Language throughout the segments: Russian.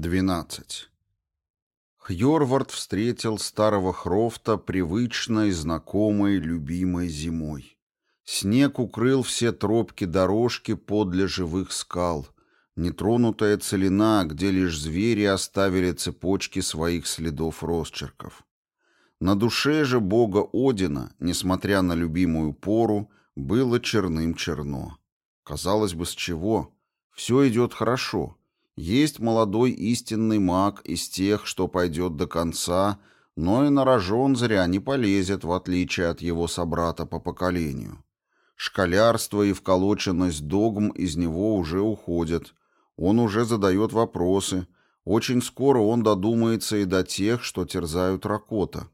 12. Хьорвард встретил старого Хрофта привычной, знакомой, любимой зимой. Снег укрыл все тропки дорожки подле живых скал, нетронутая целина, где лишь звери оставили цепочки своих следов росчерков. На душе же бога Одина, несмотря на любимую пору, было черным черно. Казалось бы, с чего? Все идет хорошо — есть молодой истинный маг из тех, что пойдет до конца, но и на рожон зря не полезет, в отличие от его собрата по поколению. Школярство и вколоченность догм из него уже уходят. Он уже задает вопросы. Очень скоро он додумается и до тех, что терзают Ракота.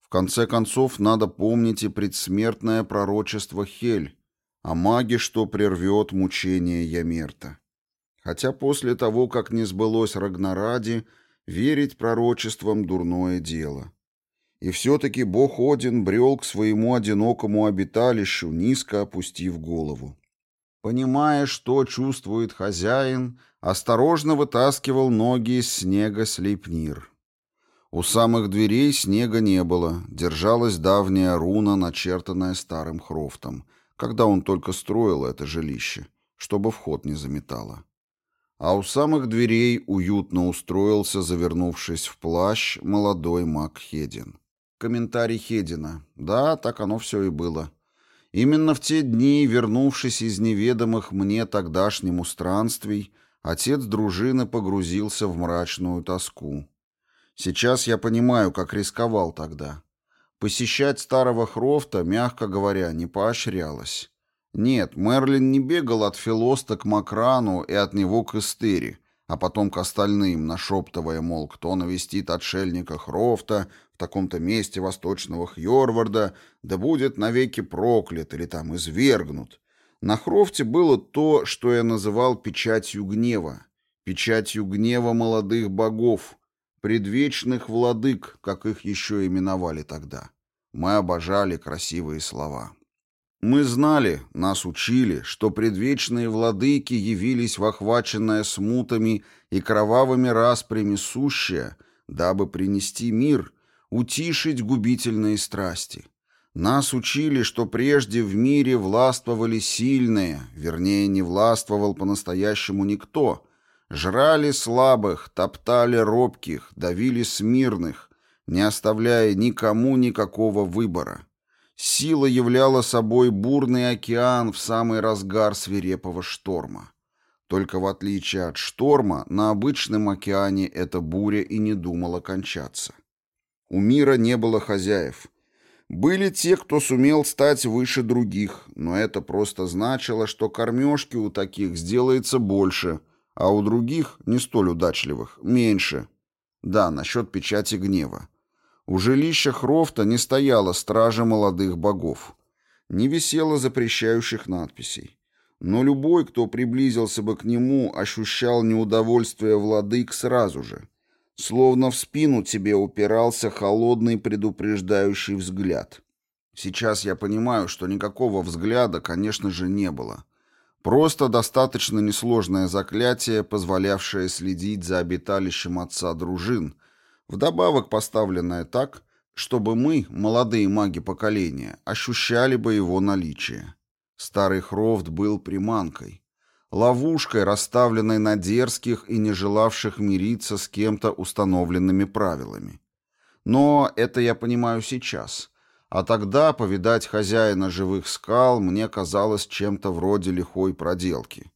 В конце концов, надо помнить и предсмертное пророчество Хель, о маге, что прервет мучение Ямерта. Хотя после того, как не сбылось Рагнаради, верить пророчествам — дурное дело. И все-таки бог Один брел к своему одинокому обиталищу, низко опустив голову. Понимая, что чувствует хозяин, осторожно вытаскивал ноги из снега Слейпнир. У самых дверей снега не было, держалась давняя руна, начертанная старым хрофтом, когда он только строил это жилище, чтобы вход не заметало а у самых дверей уютно устроился, завернувшись в плащ, молодой маг Хедин. Комментарий Хедина. Да, так оно все и было. Именно в те дни, вернувшись из неведомых мне тогдашнему странствий, отец дружины погрузился в мрачную тоску. Сейчас я понимаю, как рисковал тогда. Посещать старого Хрофта, мягко говоря, не поощрялось. Нет, Мерлин не бегал от Филоста к Макрану и от него к Эстери, а потом к остальным, нашептывая, мол, кто навестит отшельника Хрофта в таком-то месте восточного Хьорварда, да будет навеки проклят или там извергнут. На Хрофте было то, что я называл печатью гнева, печатью гнева молодых богов, предвечных владык, как их еще именовали тогда. Мы обожали красивые слова. Мы знали, нас учили, что предвечные владыки явились в охваченное смутами и кровавыми распрями сущее, дабы принести мир, утишить губительные страсти. Нас учили, что прежде в мире властвовали сильные, вернее, не властвовал по-настоящему никто, жрали слабых, топтали робких, давили смирных, не оставляя никому никакого выбора. Сила являла собой бурный океан в самый разгар свирепого шторма. Только в отличие от шторма, на обычном океане эта буря и не думала кончаться. У мира не было хозяев. Были те, кто сумел стать выше других, но это просто значило, что кормежки у таких сделается больше, а у других, не столь удачливых, меньше. Да, насчет печати гнева. У жилища Хрофта не стояла стража молодых богов. Не висело запрещающих надписей. Но любой, кто приблизился бы к нему, ощущал неудовольствие владык сразу же. Словно в спину тебе упирался холодный предупреждающий взгляд. Сейчас я понимаю, что никакого взгляда, конечно же, не было. Просто достаточно несложное заклятие, позволявшее следить за обиталищем отца дружин, вдобавок поставленное так, чтобы мы, молодые маги поколения, ощущали бы его наличие. Старый Хрофт был приманкой, ловушкой, расставленной на дерзких и не желавших мириться с кем-то установленными правилами. Но это я понимаю сейчас. А тогда повидать хозяина живых скал мне казалось чем-то вроде лихой проделки.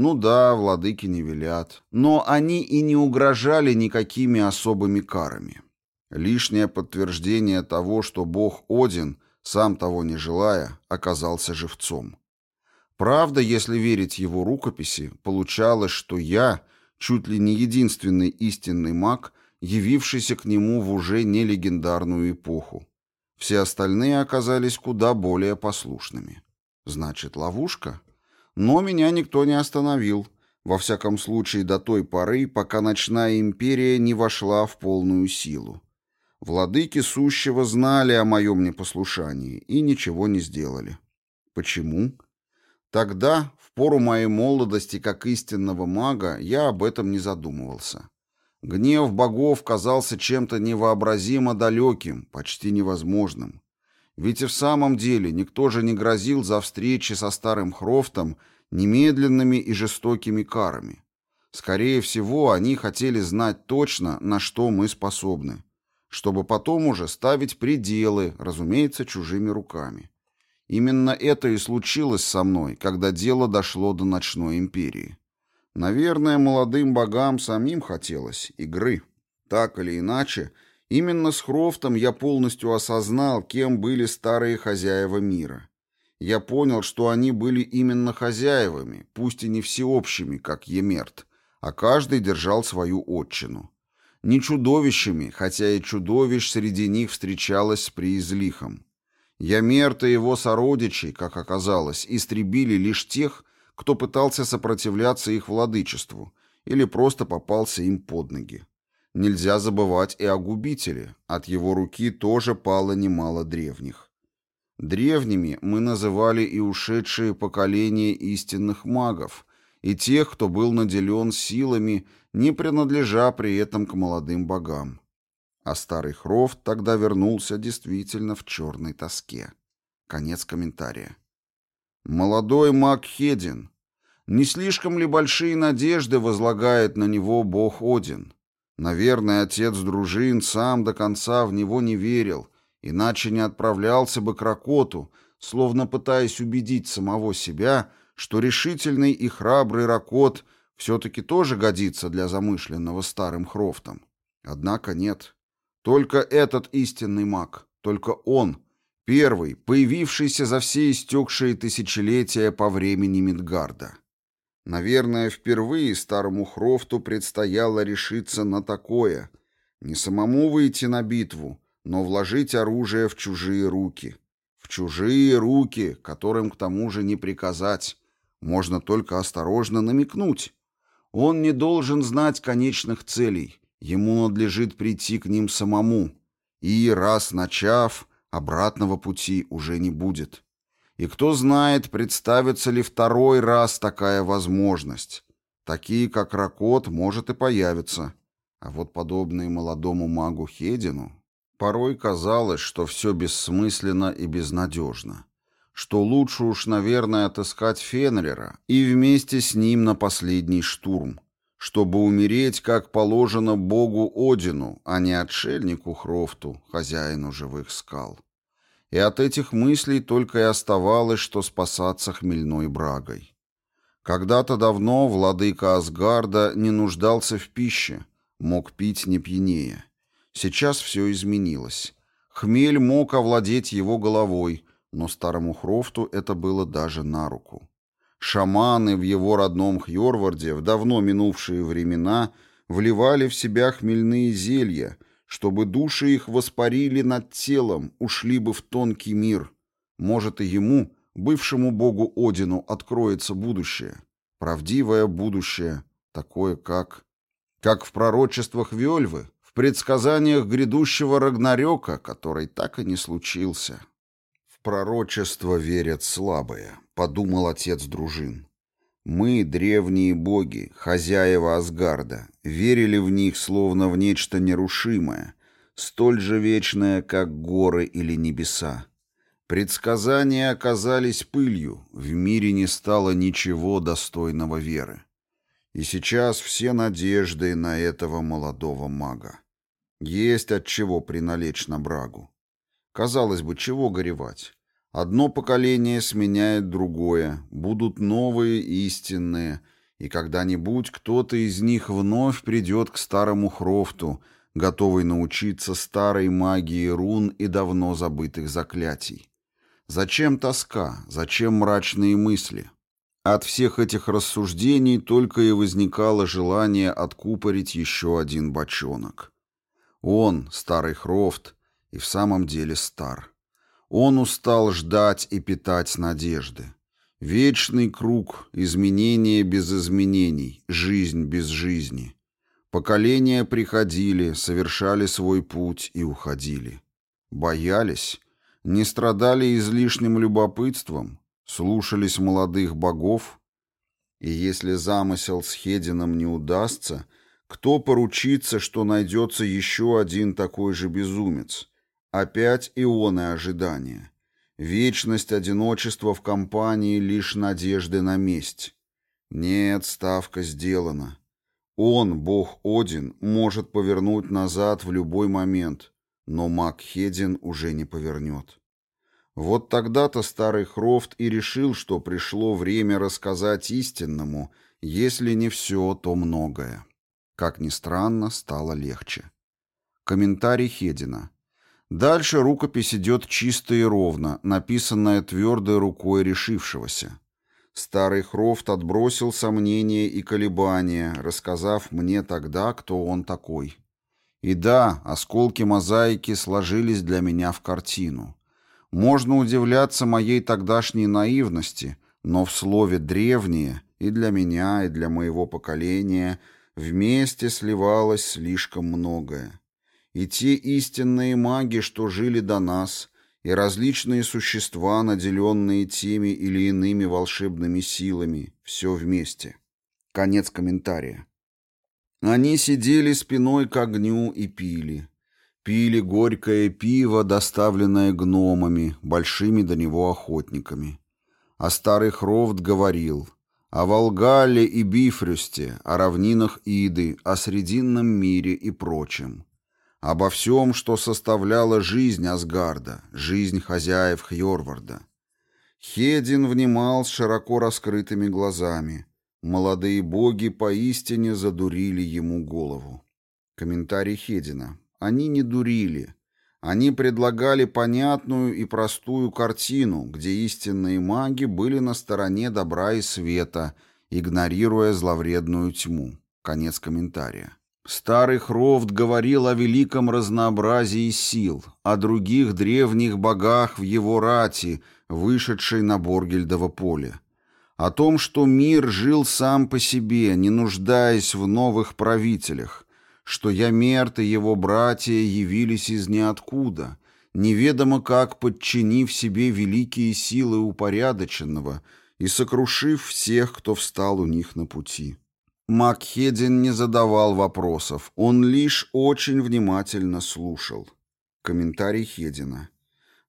Ну да, владыки не велят. Но они и не угрожали никакими особыми карами. Лишнее подтверждение того, что бог Один, сам того не желая, оказался живцом. Правда, если верить его рукописи, получалось, что я, чуть ли не единственный истинный маг, явившийся к нему в уже не легендарную эпоху. Все остальные оказались куда более послушными. Значит, ловушка? Но меня никто не остановил, во всяком случае до той поры, пока ночная империя не вошла в полную силу. Владыки сущего знали о моем непослушании и ничего не сделали. Почему? Тогда, в пору моей молодости как истинного мага, я об этом не задумывался. Гнев богов казался чем-то невообразимо далеким, почти невозможным. Ведь и в самом деле никто же не грозил за встречи со старым Хрофтом немедленными и жестокими карами. Скорее всего, они хотели знать точно, на что мы способны, чтобы потом уже ставить пределы, разумеется, чужими руками. Именно это и случилось со мной, когда дело дошло до ночной империи. Наверное, молодым богам самим хотелось игры. Так или иначе, именно с Хрофтом я полностью осознал, кем были старые хозяева мира. Я понял, что они были именно хозяевами, пусть и не всеобщими, как Емерт, а каждый держал свою отчину. Не чудовищами, хотя и чудовищ среди них встречалось с приизлихом. Ямерт и его сородичи, как оказалось, истребили лишь тех, кто пытался сопротивляться их владычеству или просто попался им под ноги. Нельзя забывать и о губителе, от его руки тоже пало немало древних. Древними мы называли и ушедшие поколения истинных магов, и тех, кто был наделен силами, не принадлежа при этом к молодым богам. А старый Хрофт тогда вернулся действительно в черной тоске. Конец комментария. Молодой маг Хедин. Не слишком ли большие надежды возлагает на него бог Один? Наверное, отец дружин сам до конца в него не верил, иначе не отправлялся бы к Ракоту, словно пытаясь убедить самого себя, что решительный и храбрый Ракот все-таки тоже годится для замышленного старым Хрофтом. Однако нет. Только этот истинный маг, только он — Первый, появившийся за все истекшие тысячелетия по времени Мидгарда. Наверное, впервые старому Хрофту предстояло решиться на такое. Не самому выйти на битву, но вложить оружие в чужие руки. В чужие руки, которым к тому же не приказать. Можно только осторожно намекнуть. Он не должен знать конечных целей. Ему надлежит прийти к ним самому. И, раз начав, Обратного пути уже не будет. И кто знает, представится ли второй раз такая возможность. Такие, как Ракот, может и появиться. А вот подобные молодому магу Хедину, порой казалось, что все бессмысленно и безнадежно. Что лучше уж, наверное, отыскать Фенрера и вместе с ним на последний штурм, чтобы умереть, как положено богу Одину, а не отшельнику Хрофту, хозяину живых скал. И от этих мыслей только и оставалось, что спасаться хмельной брагой. Когда-то давно владыка Асгарда не нуждался в пище, мог пить не пьянее. Сейчас все изменилось. Хмель мог овладеть его головой, но старому Хрофту это было даже на руку. Шаманы в его родном Хьорварде в давно минувшие времена вливали в себя хмельные зелья, чтобы души их воспарили над телом, ушли бы в тонкий мир. Может, и ему, бывшему богу Одину, откроется будущее. Правдивое будущее, такое как... Как в пророчествах Вельвы, в предсказаниях грядущего Рагнарёка, который так и не случился. В пророчество верят слабые, подумал отец дружин. Мы, древние боги, хозяева Асгарда, верили в них словно в нечто нерушимое, столь же вечное, как горы или небеса. Предсказания оказались пылью, в мире не стало ничего достойного веры. И сейчас все надежды на этого молодого мага. Есть от чего приналечь на брагу. Казалось бы, чего горевать? Одно поколение сменяет другое, будут новые истинные, и когда-нибудь кто-то из них вновь придет к старому Хрофту, готовый научиться старой магии рун и давно забытых заклятий. Зачем тоска, зачем мрачные мысли? От всех этих рассуждений только и возникало желание откупорить еще один бочонок. Он, старый Хрофт, и в самом деле стар. Он устал ждать и питать надежды. Вечный круг, изменения без изменений, жизнь без жизни. Поколения приходили, совершали свой путь и уходили. Боялись, не страдали излишним любопытством, слушались молодых богов. И если замысел с Хедином не удастся, Кто поручится, что найдется еще один такой же безумец? Опять ионы ожидания. Вечность одиночества в компании лишь надежды на месть. Нет, ставка сделана. Он, бог Один, может повернуть назад в любой момент, но маг Хедин уже не повернет. Вот тогда-то старый Хрофт и решил, что пришло время рассказать истинному, если не все, то многое. Как ни странно, стало легче. Комментарий Хедина. Дальше рукопись идет чисто и ровно, написанная твердой рукой решившегося. Старый Хрофт отбросил сомнения и колебания, рассказав мне тогда, кто он такой. И да, осколки мозаики сложились для меня в картину. Можно удивляться моей тогдашней наивности, но в слове «древние» и для меня, и для моего поколения вместе сливалось слишком многое. И те истинные маги, что жили до нас, и различные существа, наделенные теми или иными волшебными силами, все вместе. Конец комментария. Они сидели спиной к огню и пили. Пили горькое пиво, доставленное гномами, большими до него охотниками. А старый Хрофт говорил о Волгале и Бифрюсте, о равнинах Иды, о Срединном мире и прочем. Обо всем, что составляло жизнь Асгарда, жизнь хозяев Хьорварда. Хедин внимал с широко раскрытыми глазами. Молодые боги поистине задурили ему голову. Комментарий Хедина. Они не дурили. Они предлагали понятную и простую картину, где истинные маги были на стороне добра и света, игнорируя зловредную тьму. Конец комментария. Старый Хрофт говорил о великом разнообразии сил, о других древних богах в его рати, вышедшей на Боргельдово поле. О том, что мир жил сам по себе, не нуждаясь в новых правителях, что Ямерт и его братья явились из ниоткуда, неведомо как подчинив себе великие силы упорядоченного и сокрушив всех, кто встал у них на пути. Макхедин не задавал вопросов, он лишь очень внимательно слушал. Комментарий Хедина.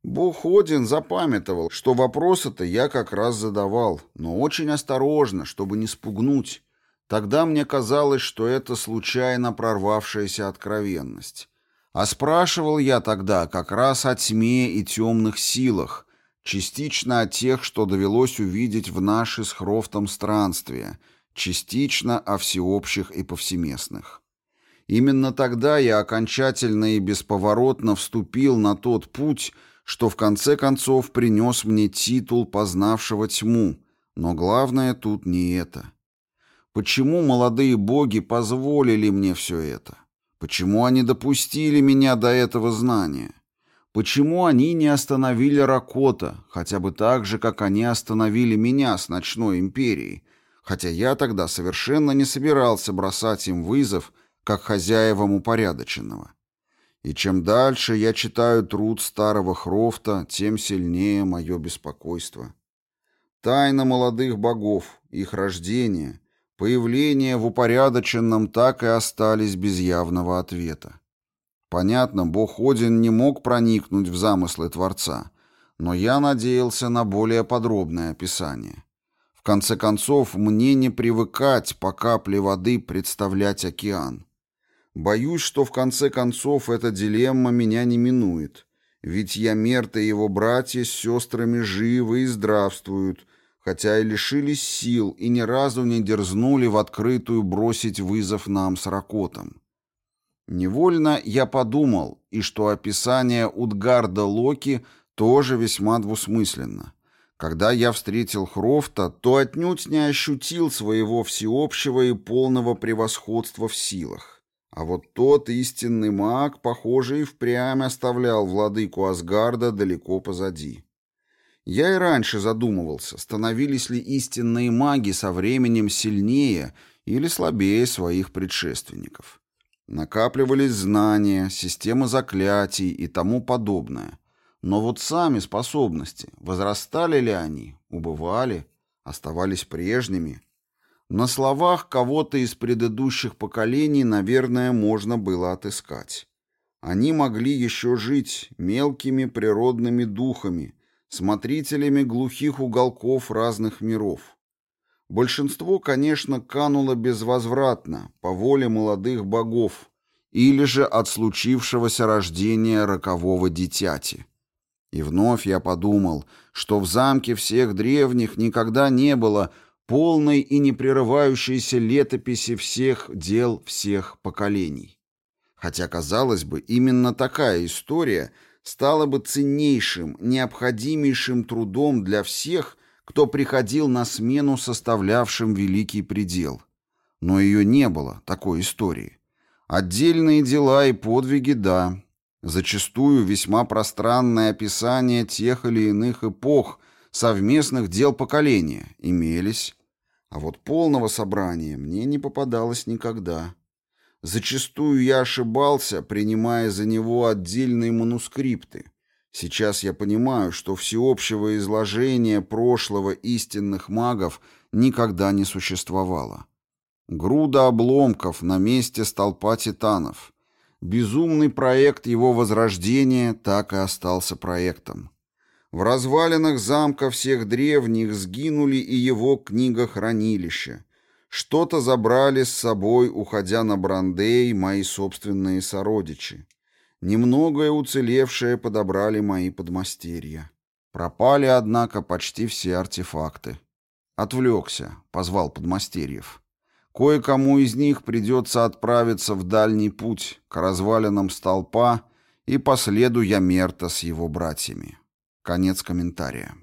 Бог запамятовал, что вопросы-то я как раз задавал, но очень осторожно, чтобы не спугнуть. Тогда мне казалось, что это случайно прорвавшаяся откровенность. А спрашивал я тогда как раз о тьме и темных силах, частично о тех, что довелось увидеть в наши с Хрофтом странствия, частично о всеобщих и повсеместных. Именно тогда я окончательно и бесповоротно вступил на тот путь, что в конце концов принес мне титул познавшего тьму, но главное тут не это. Почему молодые боги позволили мне все это? Почему они допустили меня до этого знания? Почему они не остановили Ракота, хотя бы так же, как они остановили меня с Ночной Империей, хотя я тогда совершенно не собирался бросать им вызов, как хозяевам упорядоченного? И чем дальше я читаю труд старого Хрофта, тем сильнее мое беспокойство. Тайна молодых богов, их рождение, Появления в упорядоченном так и остались без явного ответа. Понятно, бог Один не мог проникнуть в замыслы Творца, но я надеялся на более подробное описание. В конце концов, мне не привыкать по капле воды представлять океан. Боюсь, что в конце концов эта дилемма меня не минует, ведь я Мерт и его братья с сестрами живы и здравствуют, хотя и лишились сил и ни разу не дерзнули в открытую бросить вызов нам с Ракотом. Невольно я подумал, и что описание Утгарда Локи тоже весьма двусмысленно. Когда я встретил Хрофта, то отнюдь не ощутил своего всеобщего и полного превосходства в силах. А вот тот истинный маг, похоже, и впрямь оставлял владыку Асгарда далеко позади. Я и раньше задумывался, становились ли истинные маги со временем сильнее или слабее своих предшественников. Накапливались знания, система заклятий и тому подобное. Но вот сами способности, возрастали ли они, убывали, оставались прежними? На словах кого-то из предыдущих поколений, наверное, можно было отыскать. Они могли еще жить мелкими природными духами, смотрителями глухих уголков разных миров. Большинство, конечно, кануло безвозвратно, по воле молодых богов, или же от случившегося рождения рокового дитяти. И вновь я подумал, что в замке всех древних никогда не было полной и непрерывающейся летописи всех дел всех поколений. Хотя, казалось бы, именно такая история стала бы ценнейшим, необходимейшим трудом для всех, кто приходил на смену составлявшим великий предел. Но ее не было, такой истории. Отдельные дела и подвиги – да. Зачастую весьма пространное описание тех или иных эпох, совместных дел поколения, имелись. А вот полного собрания мне не попадалось никогда. Зачастую я ошибался, принимая за него отдельные манускрипты. Сейчас я понимаю, что всеобщего изложения прошлого истинных магов никогда не существовало. Груда обломков на месте столпа титанов. Безумный проект его возрождения так и остался проектом. В развалинах замка всех древних сгинули и его книгохранилища. Что-то забрали с собой, уходя на Брандей, мои собственные сородичи. Немногое уцелевшее подобрали мои подмастерья. Пропали, однако, почти все артефакты. Отвлекся, позвал подмастерьев. Кое-кому из них придется отправиться в дальний путь, к развалинам столпа и по следу Ямерта с его братьями. Конец комментария.